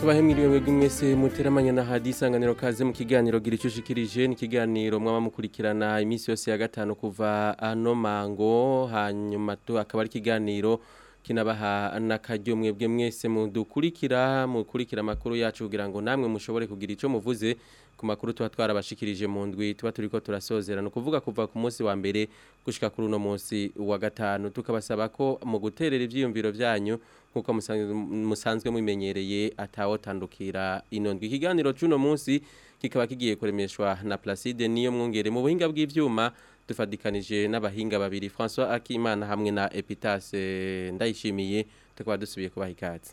tubahemiriwe mwebwe mwese muteramanye na hadi isanganiro kaze mu kiganiro gira icyo ushikirije ni ikiganiro mwaba mukurikirana iminsi yose ya gatanu kuva ano mango hanyuma akaba ari ikiganiro kinabaha n'akaryo mwebwe mwese mudukurikira mukurikira amakuru yacu kugira ngo namwe mushobore kugira icyo muvuze ku makuru tuba twarabashikirije mu ndwi tuba turi ko turasozera ni ukuvuga kuva ku munsi wa mbere gushyika kuri uno munsi wa gatanu tukabasaba ko mu guterera ibyiyumviro byanyu nk'uko musanzwe mumenyereye atawutandukira ino ndwi ikiganiro cy'uno munsi kikaba kigiye kuremeshwa na Placide niyo mwongere mu buhinga bw'ibyuma dufadikanije n'abahinga babiri François Akimana hamwe na Epitase ndayishimiye tukaba dusubiye kubaha ikaze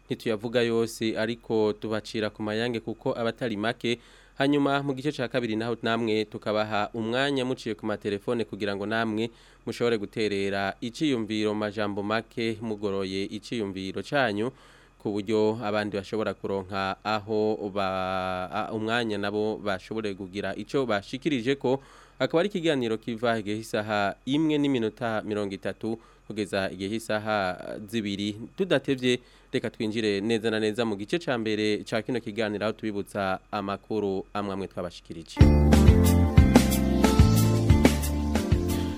ntituyavuga yose ariko tubacira ku mayange kuko abatari make hanyuma mu gice cya kabiri naho namwe tukabaha umwanya muciye ku matelefone kugira ngo namwe mushobore guterera iciyumviro majambo make mugoroye iciyumviro cyanyu ku buryo abandi bashobora kuronka aho umwanya nabo bashobore kugira icyo bashikirije ko akaba ari ikiganiro kiva igihe imwe n'iminota mirongo itatu kugeza igihe zibiri tudatebye reka twinjire neza na neza mu gice cya mbere cya kino kiganiro aho tubibutsa amakuru amwe amwe twabashikirije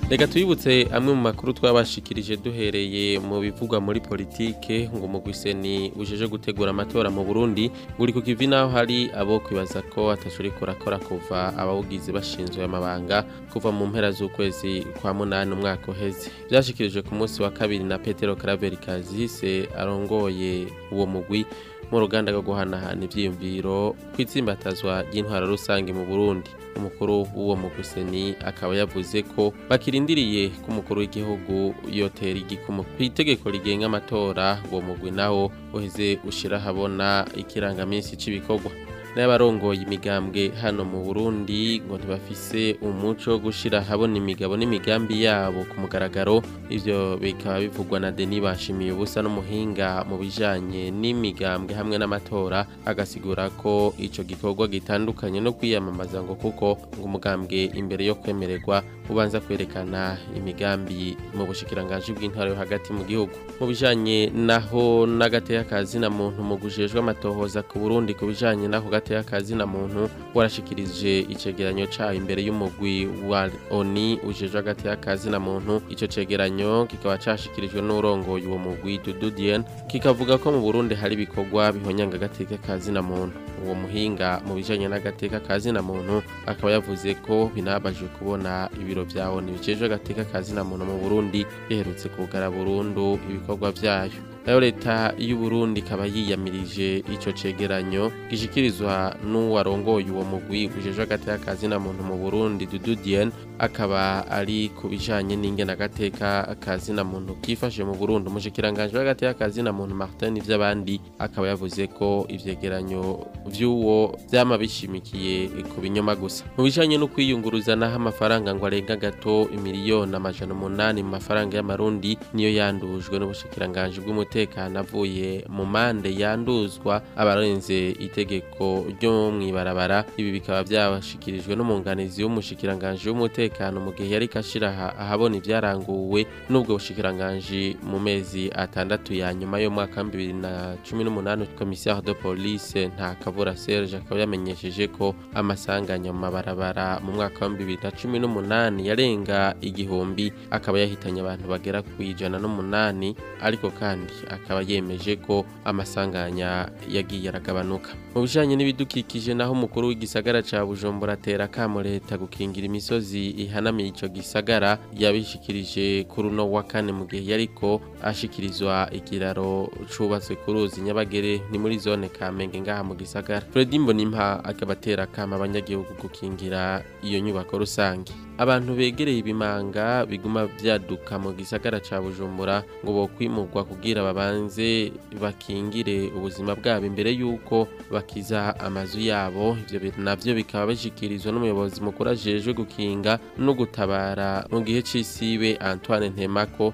reka twibutse amwe mu makuru twabashikirije duhereye mu bivugwa muri politiki ngo umugwise ni ujeje gutegura amatora mu burundi buri ku kivi naho hari abo kwibaza ko atashuri kurakora kuva abawugize bashinzwe amabanga kuva mu mpera z'ukwezi kwa munani umwaka uheze byashikirijwe ku munsi wa kabiri na petero karaveri kazihise arongoye uwo mugwi mu ruganda rwo guhanahana ibyiyumviro ku itsimbatazwa ry'intwara rusange mu burundi umukuru w'uwo muguseni akaba yavuze ko bakirindiriye ko umukuru w'igihugu yotera igikumu ku itegeko rigenga amatora uwo mugwi nawo uheze ushyira ahabona ikirangaminsi cy'ibikorwa n'abarongoye imigambwe hano mu burundi ngo ntibafise umuco wo gushyira ahabona imigabo n'imigambi yabo ku mugaragaro ibyo bikaba bivugwa na deni bashimiye ubusa n'umuhinga mu bijyanye n'imigambwe hamwe n'amatora agasigura ko icyo gikorwa gitandukanye no kwiyamamaza ngo kuko ngo umugambwe imbere yo kwemererwa ubanza kwerekana imigambi mu bushikiranganji bw'intara yo hagati mu gihugu mu bijyanye naho n'agateka na muntu mu gujejwe amatohoza ku burundi ku bijyanye n'ako akazi na muntu warashikirije icegeranyo cayo imbere y'umugwi wa ONI ujejwe hagati na muntu ico cegeranyo kikaba cashikirijwe n'urongoye uwo mugwi Dududien kikavuga ko mu Burundi hari ibikorwa bihonyanga agateka kazina muntu uwo muhinga mu bijyanye bijanye n'agateka na muntu akaba yavuze ko binabaje kubona ibiro vya ONI bijejwe agateka na muntu mu Burundi biherutse kugara burundu ibikorwa byayo. nayo leta y'uburundi ikaba yiyamirije icyo cegeranyo gishikirizwa n'uwarongoye uwo mugwi ujejwe hagati y'akazi na muntu mu burundi dududiyeni akaba ari ku bijyanye n'ingenagateka na muntu kifashe mu burundu umushyikiranganje w'agateka na muntu martin iby'abandi akaba yavuze ko ibyegeranyo by'uwo byaba bishimikiye ku binyoma gusa mu bijyanye no kwiyunguruzanaho amafaranga ngo arenga gato miliyoni amajana umunani mu mafaranga y'amarundi niyo yandujwe n'ubushikiranganje bw'umutekano avuye mu mande yanduzwa abarenze itegeko ryo mu ibarabara ibi bikaba byashikirijwe n'umwunganizi w'umushikiranganje w'umutekano umutekano mu gihe yari kashyira ahabona ibyaranguwe n'ubwo bushikiranganji mu mezi atandatu ya nyuma y'umwaka bibiri na cumi n'umunani komisiyo de polise nta kabura serge akaba yamenyesheje ko amasanganya mu mabarabara mu mwaka wa bibiri na cumi n'umunani yarenga igihumbi akaba yahitanye abantu bagera ku ijana n'umunani ariko kandi akaba yemeje ko amasanganya yagiye aragabanuka mu bijyanye n'ibidukikije naho umukuru w'igisagara cya bujumbura atera akamo leta gukingira imisozi ihanamiye icyo gisagara yabishikirije kuri uno wa kane mu gihe yariko ashikirizwa ikiraro cyubatswe ku ruzi nyabagere ni muri zone kamenge ngaha mu gisagara fred mbonimpa akabatera akamo abanyagihugu gukingira iyo nyubako rusange abantu begereye ibimanga biguma byaduka mu gisagara ca bujumbura ngo bokwimurwa kugira babanze bakingire ubuzima bwabo imbere y'uko bakiza amazu yabo ivyo navyo bikaba bishikirizwa n'umuyobozi mukuru ajejwe gukinga no gutabara mu gihe c'isibe antoine ntemako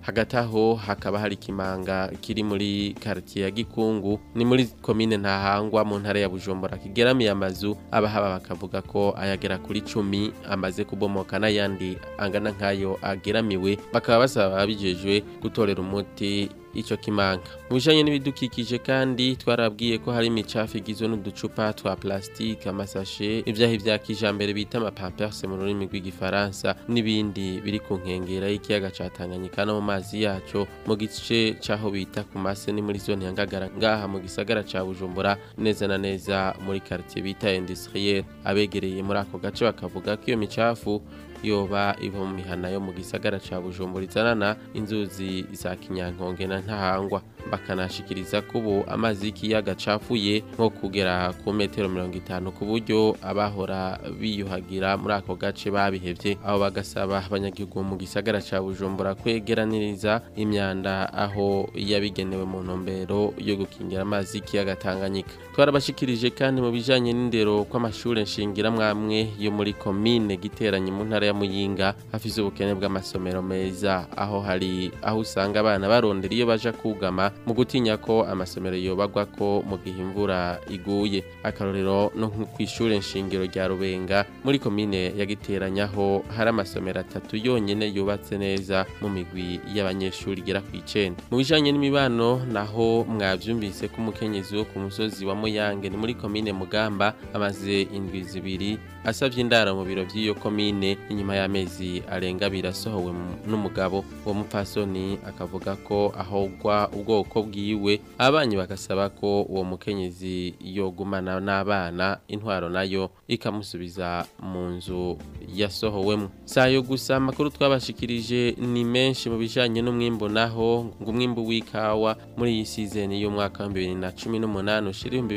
hagati aho hakaba hari ikimanga kiri muri quartier ya Gikungu ni muri commune ntahangwa mu ntara ya Bujumbura kigeramiye amazu abahaba bakavuga ko ayagera kuri cumi amaze kubomoka n'ayandi angana nk'ayo ageramiwe bakaba basaba ababijejwe gutorera umuti icyo kimanga mu bijyanye n'ibidukikije kandi twarabwiye ko hari imicafu igizwe n'uducupa twa plastique amasashe ibyaha bya kijambere bita amapamperse mu rurimi rw'igifaransa n'ibindi biri ku nkengera y'ikiyaga cya Tanganyika no mu mazi yacyo mu gice cyaho bita ku mase ni muri zone yangagara ngaha mu gisagara cya Bujumbura neza na neza muri quartier bita industriel abegereye muri ako gace bakavuga ko iyo micafu yoba iva mu mihana yo mu gisagara ca bujumbura izanana inzuzi za kinyankonge na ntahangwa bakanashikiriza ko ubu amazi y'ikiyaga acafuye nko kugera ku metero mirongo itanu ku buryo abahora biyuhagira muri ako gace babihebye aho bagasaba abanyagihugu mu gisagara cya bujumbura kwegeraniriza imyanda aho yabigenewe mu ntumbero yo gukingira amazi y'ikiyaga tanganyika twarabashikirije kandi mu bijyanye n'indero kw'amashuri nshingira mwamwe yo muri komine giteranye mu ntara ya muyinga hafize ubukene bw'amasomero meza aho hari aho usanga abana barondera iyo baja kugama mu gutinya ko amasomero yobagwa ko mu gihe imvura iguye akarorero no ku ishuri nshingiro rya rubenga muri komine ya giteranyaho hari amasomero atatu yonyine yubatse neza mu migwi y'abanyeshuri igera kw'icenda mu bijyanye n'imibano naho mwabyumvise ko umukenyezi wo ku musozi wa muyange ni muri komine mugamba amaze indwi zibiri asabye indara mu biro by'iyo komine inyuma y'amezi arenga birasohowe n'umugabo uwo mupfasoni akavuga ko ahogwa ubwoko bwiwe abanye bagasaba ko uwo mukenyezi yogumana n'abana intwaro nayo ikamusubiza mu nzu yasohowemo sayo gusa amakuru twabashikirije ni menshi mu bijanye n'umwimbo naho ngo umwimbo w'ikawa muri iyi season y'umwaka wa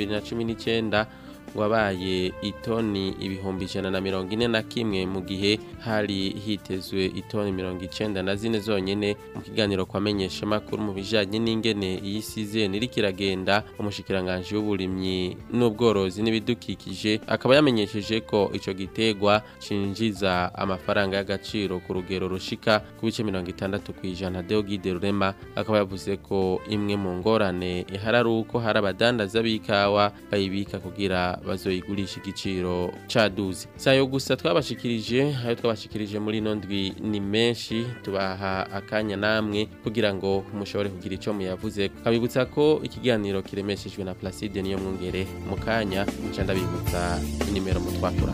na cumi n’icyenda wabaye itoni ibihumbi ijana na mirongo ine na kimwe mu gihe hari hitezwe itoni mirongo icyenda na zine zonyine mu kiganiro kwamenyesha amakuru mu bijyanye n'ingene iyi size ntirikiragenda umushikiranganji w'uburimyi n'ubworozi n'ibidukikije akaba yamenyesheje ko icyo gitegwa cinjiza amafaranga y'agaciro ku rugero rushika ku bice mirongo itandatu ku ijana deogide rurema akaba yavuze ko imwe mu ngorane ihari ari uko hari abadandaza b'ikawa bayibika kugira bazoyigurisha igiciro caduze sayo gusa twabashikirije ayo twabashikirije muri nondwi ni menshi tubaha akanya namwe kugira ngo mushobore kugira ico muyavuze kabibutsa ko ikiganiro kiremeshejwe na Placide niyo mwungere mu kanya ncandabibutsa inimero mutwakura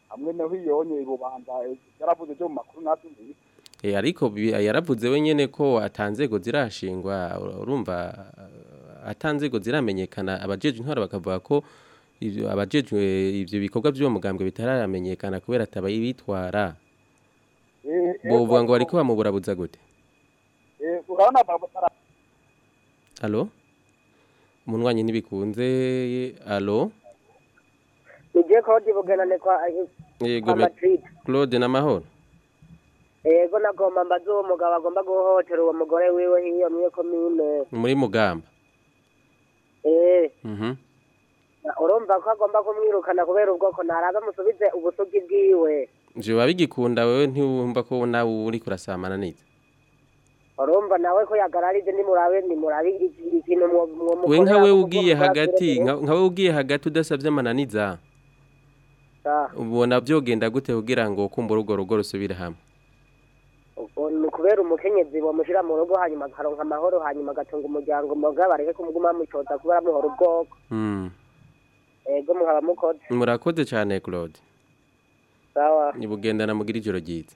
hamwe naho iyonye rubanda eh, yaravuze byo mu makuru nabyumvise eh, ariko eh, yaravuze wenyine ko atanzego zirashingwa urumva atanzego ziramenyekana abajejwe intwaro bakavuga ko abajejwe ibyo bikorwa by'uwo mugambwe bitaramenyekana kubera atabaye bitwara bovuga ngo bariko bamuburabuza gute alo umunwanyi ntibikunze alo igiye kuba ryibuganane kwa yego claude n'amahoro yego nagomba mbaze uwo mugabo agomba guhohotera uwo mugore wiwe hiyo muri komine muri mugamba eh. mhm. urumva ko agomba kumwirukana kubera ubwoko ntaraba musubize ubusugi bwiwe njiba bigikunda wowe ntiwumva ko nawe uri kurasamana neza urumva nawe ko yagararize nimurabe nimurabe ikintu we nkawe ugiye hagati nkawe ugiye hagati udasabye amananiza ubona byogenda gute kugira ngo kumva urugo rugo rusubire hamwe ni kubera umukenyezi bamushyira mu rugo hanyuma akaronka amahoro hanyuma agatunga umuryango mboga bareke kumuguma bamucoza kubera amuhora ubwoko hmm. ego muhaba mukoze murakoze cyane claude sawa nibugendana mugire ijoro ryiza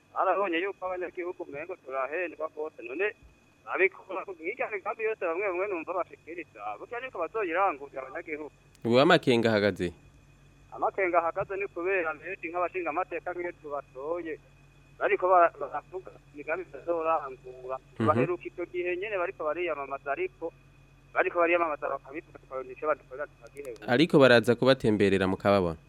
arabonye yuko abanyagihugu mwengo turahendwa rwose none abikora hirya migambi yose bamwe bamwe numva bashikiriza burya ariko bazoyirangurira abanyagihugu ubu amakenga ahagaze amakenga ahagaze ni kubera benshi nk'abashinga amateka nk'iyo tubatoye ariko baravuga imigambi bazorangura mhm. baheruka icyo gihe nyine bariko bariyamamaza ariko bariko bariyamamaza bakabivuga tukayonesha badukorera tukagihebuka ariko baraza kubatemberera mukababona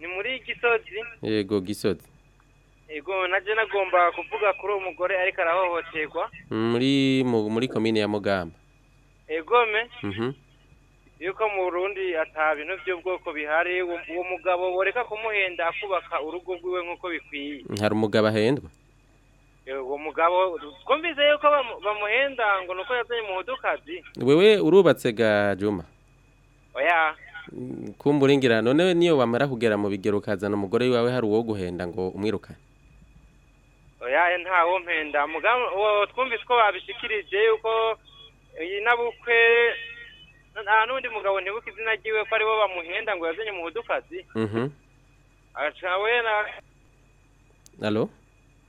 ni muri gisozi yego gisozi yego najye nagomba kuvuga kuri uwo mugore ariko arahohoterwa muri muri komine ya mugamba yego me mhm. yuko mu Burundi ata by'ubwoko bihari uwo mugabo boreka kumuhenda akubaka urugo rwiwe nk'uko bikwiye hari umugabo ahendwa uwo mugabo twumvise yuko bamuhenda ngo ni uko yazanye umuhudukazi wewe urubatse ga juma oya kumbura none niyo wamara kugera mu bigero ukazana umugore wawe hari uwo guhenda ngo umwirukane oya ntawo mugabo twumvise ko babishikirije yuko iyi nabo n'undi mugabo ntibuka izina ryiwe ko aribo bamuhenda ngo yazanye umuhudukazi mhm. na alo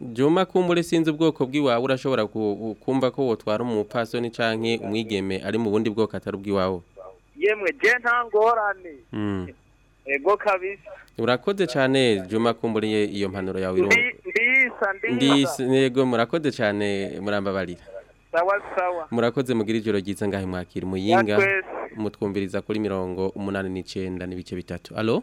juma kumbure sinzi ubwoko bw'iwawe urashobora kumva ko wotwara umupasoni cyangwa umwigeme ari mu bundi bwoko atari ubw'iwawe yemwe je nta ngorane mm. Ego kabisa. Urakoze cyane Juma kumburiye iyo mpanuro yawe irungu. Ndisa ndisa. Ndisa murakoze cyane murambabarira. Sawa sawa. Murakoze mugira ijoro ryiza ngahe mwakira muyinga. Mutwumviriza kuri mirongo umunani n'icenda n'ibice bitatu. Allo?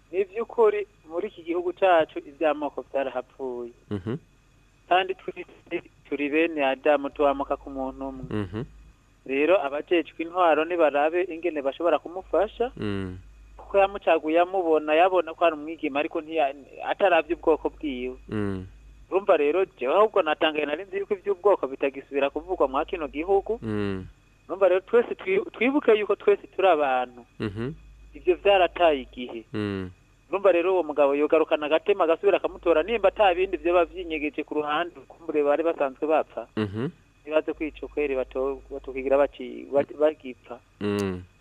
ni muri iki gihugu cyacu iby'amoko byarahapfuye kandi turi bene adamu tubamuka ku muntu umwe rero abajejwe intwaro ntibarabe ingene bashobora kumufasha mm. ko yamucaguye amubona yabona ko ari umwigima ariko atarabye ubwoko bwiwe mm. urumva rero njyewe ahubwo natangaye narinzi yuko iby'ubwoko bitagisubira kuvugwa mwa kino gihugu mm. urumva rero twese twibuke yuko twese turi abantu mhm. ibyo byarataye igihe mm. urumva rero uwo mugabo yogarukana agatema agasubira akamutora nimba nta bindi byaba byinyegeje ku ruhande kumbure bari basanzwe bapfa mhm. ntibaze kwica ukweri batukigira bagipfa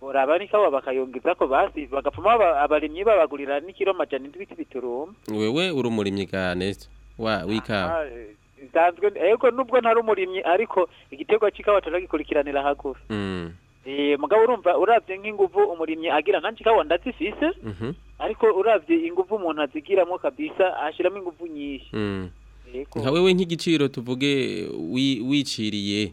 uraba mhm. n'ikawa bakayongeza ko basi bagapfuma abarimyi babagurira n'ikiro majana n'ibiti bituruma wewe uri umurimyi ka neza w'ikawa ah, eh. nsanzwe eh, yego nubwo ntari umurimyi ariko igitego cy'ikawa turagikurikiranira hagufi mm. eh, mugabo urumva urabye nk'inguvu umurimyi agira nanjye ikawa ndazifise mhm. ariko urabye ingufu umuntu azigiramo kabisa ashyiramo ingufu nyinshi mm. nka wewe nk'igiciro tuvuge wiciriye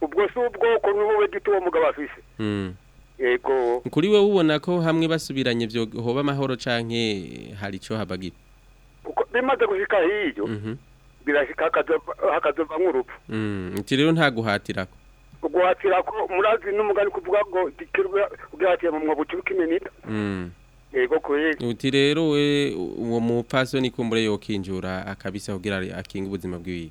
ubwo si ubwoko ni gito uwo mugabo afise hmm. yego kuri we ubona ko hamwe basubiranye byo hoba amahoro canke hari icyo habagira kuko bimaze gushika hiryo mhm. birashika hakazovamwo urupfu iki hmm. rero nta guhatirako guhatirako murazi n'umugani kuvuga ngo kugira mu mwobo ucuruka iminita hmm. yego kuri uti rero we uwo ni kumbure yokinjura akabisa kugira akinga ubuzima bwiwe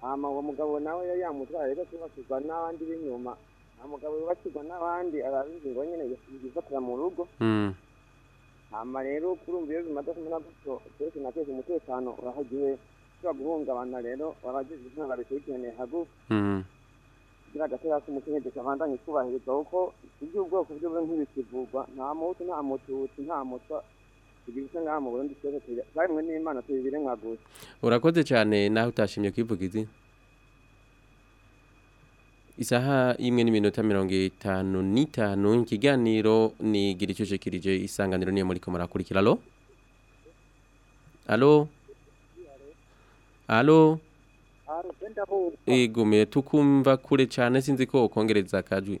hama uwo mugabo nawe yari yamutwara rero kubakirwa n'abandi b'inyuma nta mugabo wubakirwa n'abandi arabizi ngo nyine yifatira mu rugo hama rero kurumva iyo bimaze kumena gutyo keretse na keretse umutekano urahagiwe ushobora guhungabana rero abajeje intwaro babikurikiranira hagufi kugira agatera k'umukenyezi kabandanye kubahirizwa kuko iby'ubwoko bw'ibyo ntibisigurwa nta muhutu nta mututsi nta mutwa tugira ibisa mu Burundi twese baremwe n'Imana tubibire nka urakoze cyane naho utashimye kwivuga izi isaha imwe n'iminota mirongo itanu n'itanu ikiganiro ni gira icyo ushikirije isanganiro niyo muri ko murakurikira alo alo alo igumiye tukumva kure cyane sinzi ko ukongereza akajwi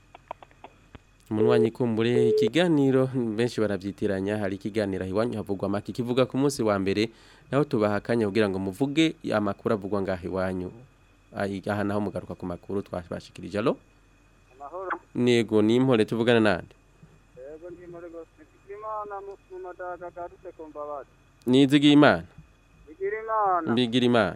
umunywanyi kumbure ikiganiro benshi barabyitiranya hari ikiganiro iwanyu havugwa amaki kivuga ku munsi wa mbere naho tubaha kugira ngo muvuge amakuru avugwa ngaho iwanyu aha naho mugaruka ku makuru twabashikirije alo ntego ni impore tuvugana nande nizigiye imana bigira imana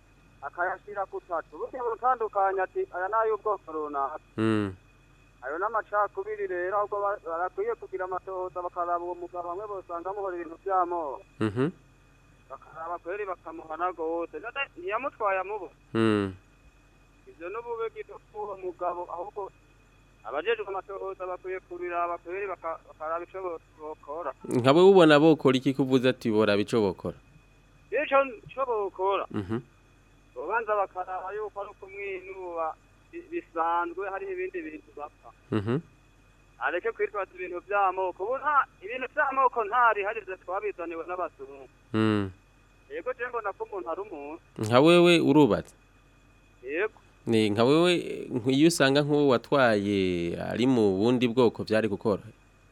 akayashyira ku tatu burya burutandukanya ati aya ni ay'ubwoko runaka ayo n'amacakubiri rero ahubwo barakwiye kugira amatohoza bakaraba uwo mugabo bamwe bosanga amuhora ibintu by'amoko mhm. bakaraba kweri bakamuhana rwose ntiyamutwaye amubo hmm. ibyo n'ubube bw'uwo mugabo ahubwo abajejwe amatohoza bakwiye kubiraba kweri bakaraba ico bokora nka ubona bokora iki kuvuze ati boraba ico bokora ico mhm. bokora ubanza bakaraba yuko ari ukumwinuba bisanzwe hariho ibindi bintu bapfa mhm. areke kwitwaza ibintu by'amoko ubu nta ibintu by'amoko ntariharize twabizaniwe n'abazungu mhm. yego njyewe mbona ko umuntu umuntu nka wewe urubatse yego nka wewe nk'iyo usanga nk'uwo watwaye ari mu bundi bwoko byari gukora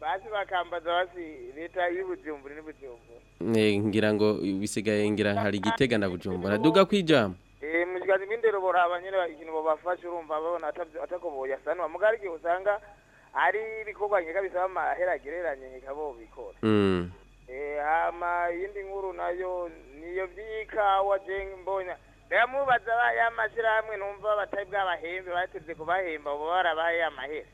basi bakambaza basi leta y'ubujumbura n'ubujumbura ngira ngo bisigaye ngira hari igitega na bujumbura duga kwijama e, mukiganza mw'indero boraba nyine ikintu babafashe urumva babona atakoboye asanwa mugari igihe usanga ari ibikorwa nkeka bisaba amahera agereranye nkeka bo bikora hama hmm. e, iyindi nkuru nayo niyo by'ikawa je mbonya ndamubaza abaye amashyirahamwe numva batari bwabahembe bari tuzi kubahemba ubu barabaye amahera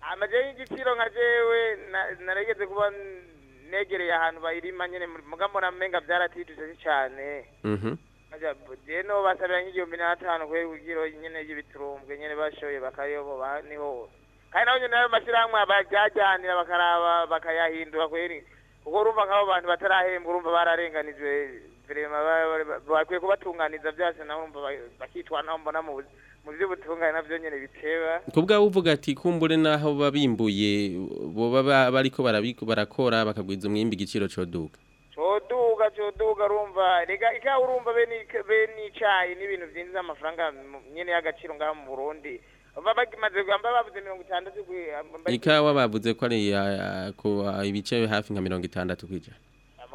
amaje ah, y'igiciro nka jewe naregeze kuba negereye ahantu bayirima nyene mugamo namenga byaratituje cyane mm-hmm. je no basabira nk'igihumbi n'atanu kubera ubwiro nyene y'ibiturumbwe nyene bashoye bakayoboba ni kandi nabo nyene ayo mashirahamwe baryajyanira bakaraba bakayahindura kweri kuko urumva nk'abo bantu batarahembwa urumva bararenganijwe perezida bakwiye kubatunganiza byose nawe bakitwa naho mbona mu byo butungane nabyo nyine biteba ubwawe uvuga ati kumbure naho babimbuye baba bariko barakora bakagwiza umwimbi igiciro coduka coduka coduka urumva reka ikawa urumva be n'icayi n'ibintu byinjiza amafaranga nyine y'agaciro ngaho mu burundi bagimaze gamba bavuze 60 ikawa bavuze ko ari ah, ah, ah, ibice hafi nka 60 kwijana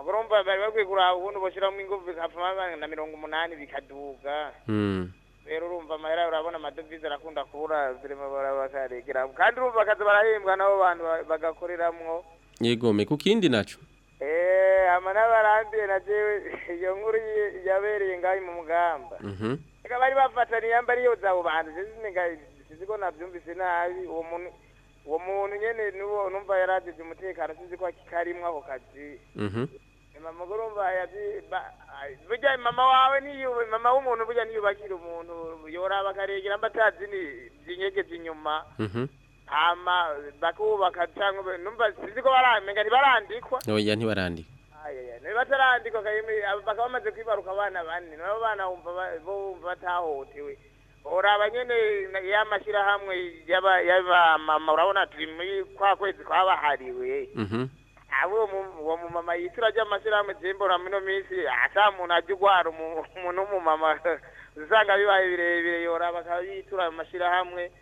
urumva bari bakwiye kuraba ubundi bashyiramo ingufu bikavamo na mirongo umunani bikaduga hmm. rero urumva amahera urabona amadovize arakunda kubura bakaregera kandi urumva akazi barahembwa nabo bantu bagakoreramo yegome ku kindi nacyo eee eh, amana baranduye na jewe iyo nkuru yabereye ngaho mu mugamba reka mhm. bari bafataniye yamba ariyo zabo bantu sinzi ko nabyumvise nabi uwo muntu uwo muntu nyine n'uwo numva yari umutekano sinzi ko akarimwa ako kazi mhm. mama urumva burya mama wawe mama w'umuntu burya niyubakira umuntu yoraba akaregera mba atazi inyegezi inyuma hama mhm. bakubaka cyangwa numva sinzi ko baramenga ntibarandikwa oya oh, ntibarandikwa ntibatarandikwa bakaba bamaze kwibaruka abana bane nabo bana bumva batahohotewe uraba nyine ya mashyirahamwe y'abamama urabona turi muri kwa kwezi kwabahariwe mhm. uwo mumama yitura ry'amashyirahamwe jimbora mino minsi ata ajya urwara umuntu w'umumama usanga bibaye birebire yoraba akaba yitura mu mashyirahamwe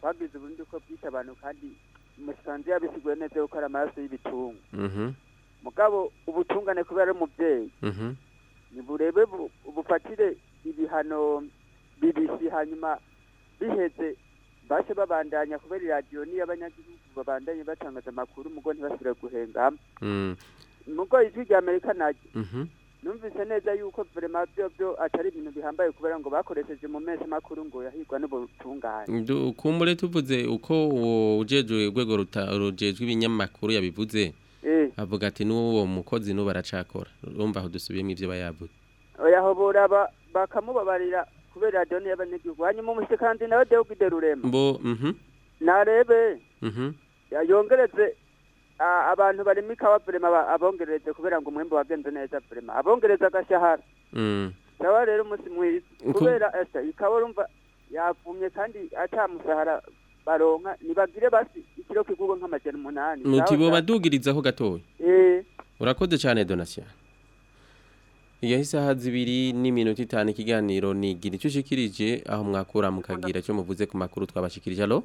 kwagiza ubundi uko bwita abantu kandi umusanzu yabisiguye neza yuko ari amaraso y'ibitunga mhm. mugabo ubutungane kubera ari umubyeyi mhm. ntiburebe bufatire ibihano bibisi hanyuma biheze bashe babandanya kubera iradiyo n'iy'abanyagihugu babandanye batangaza amakuru mugo ntibasubire guhenga hamwe mm. mugo ijwi rya amerika naryo mhm. numvise neza yuko verema byo byo atari ibintu bihambaye kubera ngo bakoresheje mu mezi makuru ngo yahigwa n'ubutungane kumbure tuvuze uko uwo ujejwe urwego rujejwe ibinyamakuru yabivuze eh. avuga ati n'uwo mukozi n'ubu aracakora urumva aho dusubiyemo ibyo bayabuze oya bakamubabarira kubera radiyo y'abanyagihugu hanyuma umusikanzi nawe deogide rurema mbo mhm. narebe mhm. yongereze abantu barimo ikawa burema abongereze kubera ngo umwembe wagenze neza burema abongereza agashahara mm. ikawa rero umunsi mwiza kubera ikawa urumva yavumye kandi atamusahara baronka ntibagire basi ikiro kigurwa nk'amajyana umunani ntibo badugirizaho gatoya eh. urakoze cyane donasiyo iyo isaha zibiri n'iminota itanu ikiganiro ni igira icyo ushikirije aho mwakura mukagira icyo muvuze ku makuru twabashikirije alo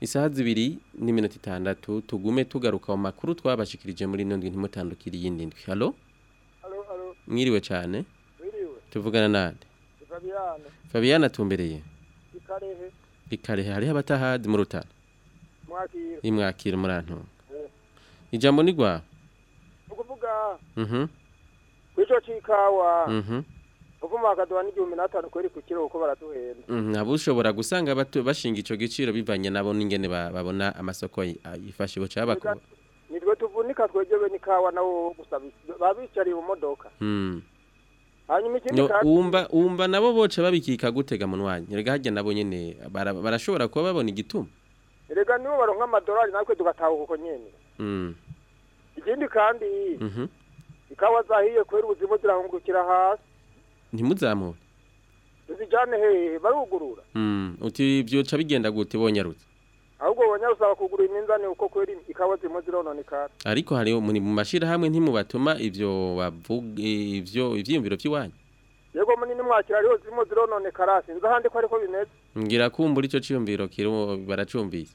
isaha zibiri n'iminota itandatu tugume tugaruka mu makuru twabashikirije muri none ntimutandukiriye indindwi halo mwiriwe cyane tuvugana nande fabiyane atumbereye ikarehe hariho abatahadi mu rutare imwakira umurantunga eh. ijambo ni rwa ni ukuvuga mhm. ku gice cy'ikawa mhm. uvuma bakaduha n'igihumbi n'atanu kubera ku kiro kuko baraduhenda mhm. ntabwo ushobora gusanga bashinga icyo giciro bivanye nabo n'ingene babona amasoko yifashe buca bakora tuvunika twegewe n'ikawa nawo gusa babicariye mu modoka hmm. hanyuma ikindi kandi wumva nabo boce babikika gutega mu nwanyi rega hajya nabo nyine barashobora kuba babona igituma rega nibo baronka amadolari natwe tugatahuka kuko nyene hmm. ikindi kandi mhm. ikawa zahiye kubera ubuzima zirahungukira hasi ntimuzamure tuzijyane hehe barugurura hmm. uti byoca bigenda gute bonyarutse ahubwo ubonye usaba kugura iminzani uko kweri ikawa zirimo zirononekara ariko hari muri mu mashirahamwe ntimubatuma ivyo bavuga ivyo ivyiyumviro vy'iwanyu yego munini mwakira ariho zirimo zirononekara sinzi ahandi ko ariko bimeze ngira kumbura ico ciyumviro kirimo baracumvise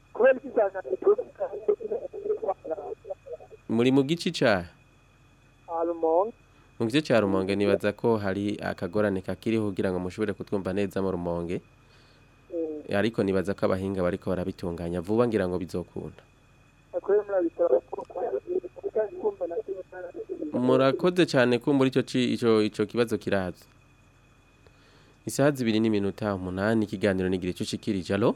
muri mu gice cya mu gice cya rumonge nibaza ko hari akagorane kakiriho kugira ngo mushobore kutwumva neza mu rumonge ariko nibaza ko abahinga bariko barabitunganya vuba ngira ngo bizokunda murakoze cyane kumbura icyo kibazo kiraza isaha zibiri n'iminota umunani ikiganiro n'igihe cyo kikirije jalo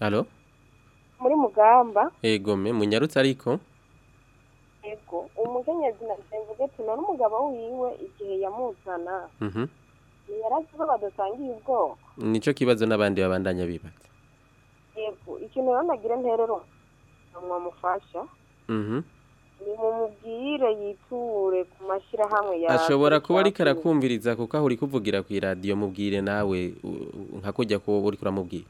halo mhm. muri mugamba yego me munyarutse ariko yego umukenyezi na mvuge tuna n'umugabo wiwe igihe yamuzana mhm. ntiyarazi ko badasangiye ubwoko nicyo kibazo n'abandi babandanya bibatse yego ikintu rero nagire nterero ntamwamufasha nimumubwire yiture ku mashyirahamwe yawe ashobora kuba ariko arakumviriza kuko aho uri kuvugira ku iradiyo mubwire nawe nka kujya kuba uri kuramubwira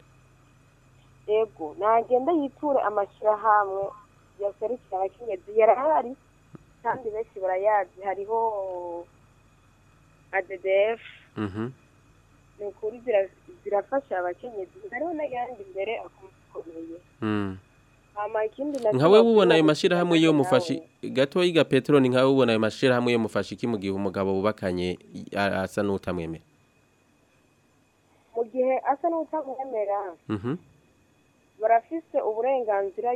yego nagenda yiture amashyirahamwe ya serivisi ya kinyezi yarahari kandi benshi barayazi hariho adedefu mhm. ni ukuri zirafasha abakenyezi hariho n'ayandi mbere akomeye mm. nkawe wubona ayo mashyirahamwe yo mufashe gato yiga peteroli nkawe wubona ayo mashyirahamwe yo mufashe iki mu gihe umugabo wubakanye asa n'utamwemera mu gihe asa n'utamwemera mhm. barafise uburenganzira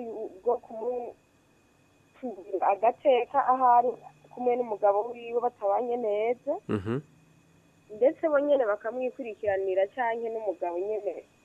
bwo kumupfugira agateka ahari kumwe n'umugabo wiwe batabanye neza mhm. ndetse bo nyine bakamwikurikiranira cyangwa n'umugabo nyine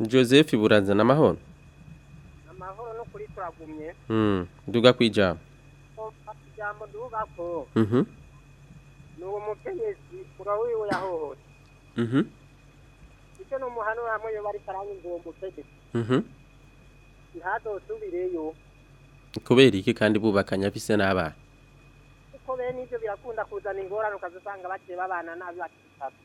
Joseph buranza n'amahoro amahoro no kuri turagumye hmm, nduga kwijama ijambo nduga ko mhm. n'uwo mukenyezi urawiwe yahohotse mhm. icyo n'umuhanura muyo bari karangi uwo mukenyezi mhm. ntadosubireyo kubera iki kandi bubaka nyabise n'abana kuko bene ibyo birakunda kuzana ingorane ukazasanga bakiri babana nabi bakiri bato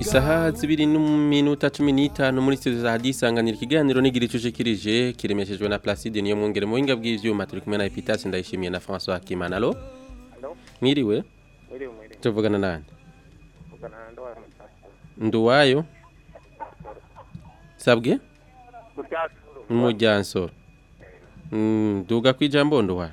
isaha zibiri n'iminota cumi n'itanu muri studio za hadisanganira ikiganiro n'igicucikirije kiremeshejwe na Placide niyo mwongere mu buhinga bw'ivyuma turi kumwe na Epitace ndayishimiye na François Kimana alo mwiriwe tuvugana nani nduwayo sabwe mujyansoro nduga mm, kwijambo nduwayo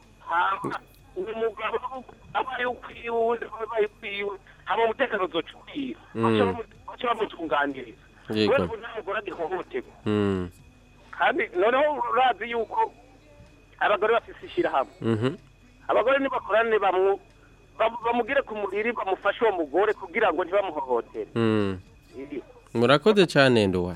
haba umugabo aba ari ukwiye uwundi aba ari ukwiwe haba umutekano uzoca ukwiye baca bamutunganiriza kubera ubu nta mugore agihohoterwa kandi noneho urazi yuko abagore bafite ishyirahamwe abagore nibakorane bamugire ku muriri bamufashe uwo mugore kugira ngo ntibamuhohotere murakoze cyane nduwa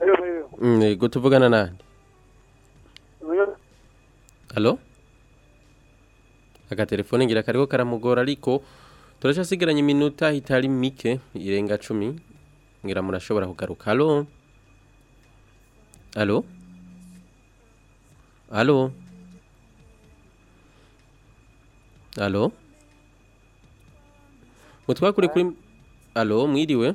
yego mm, eh, tuvugana nande alo telefone ngira kariho karamugora ariko turacasigaranye iminota itari mike irenga cumi ngira murashobora kugaruka alo Hallo? Hallo? Hallo? Mutwakure kuri Hallo mwiriwe?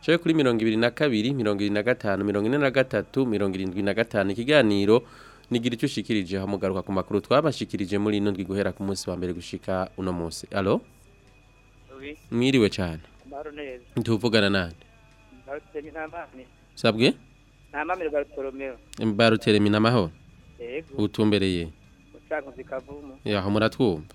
shaye kuri mirongo ibiri na kabiri mirongo irindwi na gatanu mirongo ine na gatatu mirongo irindwi na gatanu ikiganiro nigira icyo ushikirije hamugaruka ku makuru twabashikirije muri ino ndwi guhera ku munsi wa mbere gushika uno munsi alo mwiriwe cyane tuvugana nande sabwe baruteremi n'amahoro utumbereye yaho muratwumva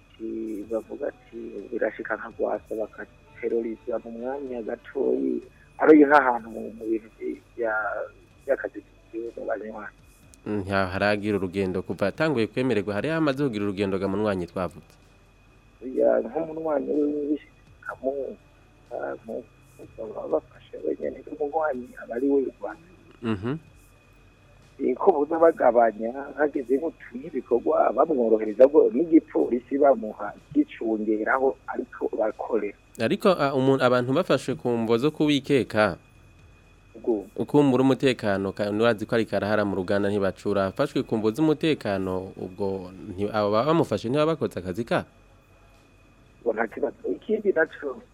iki bavuga ati birashika nka rwasa bakateroriza mu mwanya gatoya ariyo nk'ahantu mu bintu by'akazi k'igihugu abanywanyi ntiharagira mm, urugendo kuva atanguye kwemererwa hariya hamaze kugira urugendo gamunwanyi twavutse nk'umunwanyi w'ibishikamo wenye ubunywanyi aba ari we rwanda mm-hmm. inkubu z'abagabanya hageze nk'utuye bamworohereza ngo n'igipolisi bamuha gicungeraho ariko bakorera ariko uh, abantu bafashe ku mvo zo kubikeka ukumbura umutekano ntibazi ko ari karahara mu ruganda ntibacura afashwe ku mvo z'umutekano ubwo aba bamufashe ntibaba bakoze akazi ka ikindi nacyo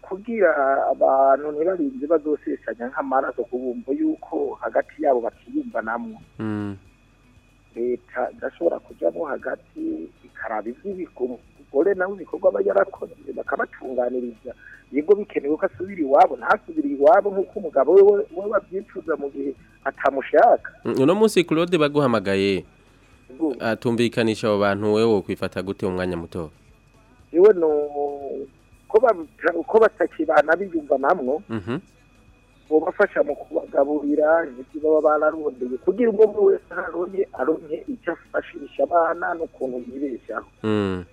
kugira abantu ntibarinze badosesanya nk'amaraso kubumva yuko hagati yabo batiyumvanamwo hmm. leta idashobora kujyamo hagati ikaraba iby'ibigore nawe ibikorwa aba yarakoze bakabatunganiriza yego bikenewe ko asubira iwabo ntasubire iwabo nk'uko umugabo we we babyicuza mu gihe atamushaka mm, uno munsi claude baguhamagaye atumvikanisha abo bantu we wokwifata gute umwanya muto yewe no uko batakibana biyumva namwo mhm. bubafasha mu kubagaburira ibyo baba bararondeye kugira ngo buri wese aronye aronye icyo afashisha abana n'ukuntu yibeshaho hmm.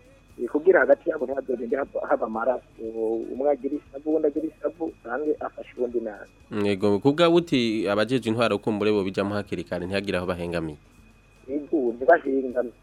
kugira hagati yabo ntihagende haba amaraso umwe agira isabu undi agira isabu kandi afasha ubundi nabi yego kubwa buti abajeje intwaro kumbure bo bijyamo hakiri kare ntihagire aho bahengamiye yego ntibahengamye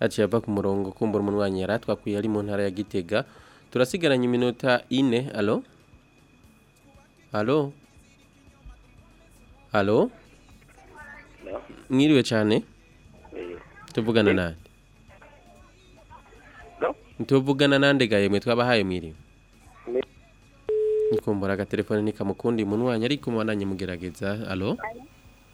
yaciye ava ku murongo kumbura umunywanyi yari atwakuye ari mu ntara ya gitega turasigaranye iminota ine alo alo alo mwiriwe cyane tuvugana nande tuvugana nande gaye twabahaye mwiriwe nikumbura agatelefone nikamukundi munywanyi ariko mubandanye mugerageza alo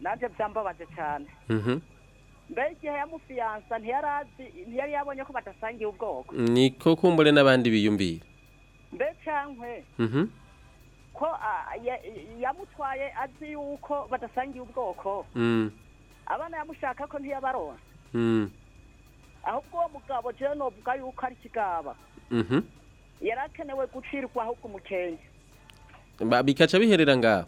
nanjye byambabaje cyane mbere mhm. igihe yamufiyansa ntiyari yabonye ko badasangiye ubwoko niko kumbure n'abandi biyumbiye mbe cyangwa mhm. ko yamutwaye azi yuko badasangiye ubwoko mm. abana yamushaka ko ntiyabaronse mm. ahubwo uwo mugabo jewe novuga yuko ari ikigaba mm-hmm. yari akenewe gucirwaho ku mukenke bikaca biherera ngaho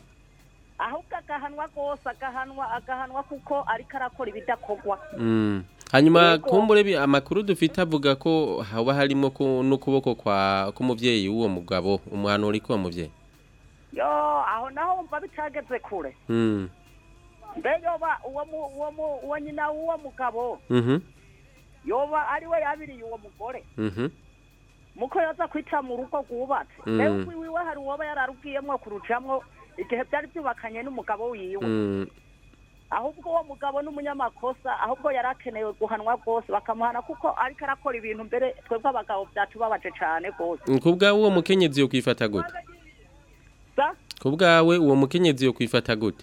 ahubwo agahanwa rwose agahanwa agahanwa kuko ariko arakora ibidakorwa mm. hanyuma kumbure amakuru dufite avuga ko haba harimo n'ukuboko k'umubyeyi w'uwo mugabo umuhanuro uri kuba mubyeyi yo aho naho wumva bitageze kure yoba uwo nyina w'uwo mugabo mm-hmm. yoba ari we yabiriye uwo mugore muko yaza kwita mu rugo rwubatse mbega wiwe hari uwoba yararubwiyemo kurucamo igihe byari byubakanye n'umugabo wiwe ahubwo uwo mugabo n'umunyamakosa ahubwo yari akenewe guhanwa rwose bakamuhana kuko ariko arakora ibintu mbere twebwe abagabo byatubabaje cyane rwose ni kubwa uwo mukenyezi yo kwifata gute gusa ku bwawe uwo mukenyezi yo kwifata gute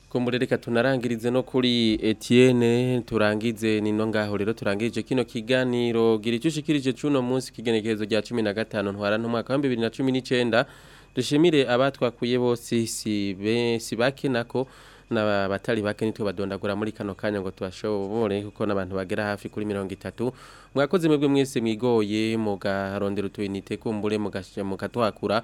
kumbure tunarangirize no kuri Etienne turangize nino ngaho rero turangirije kino kiganiro gira icyo ushikirije cuno munsi kigenekerezo rya 15 ntwara ntumwaka wa 2019 dushimire abatwakuye bose si be si bakenako n'abatari bake nitwe badondagura muri kano kanya ngo tubashobore kuko n'abantu bagera hafi kuri mirongo itatu mwakoze mwebwe mwese mwigoye mugarondera utuyinite kumbure mukatwakura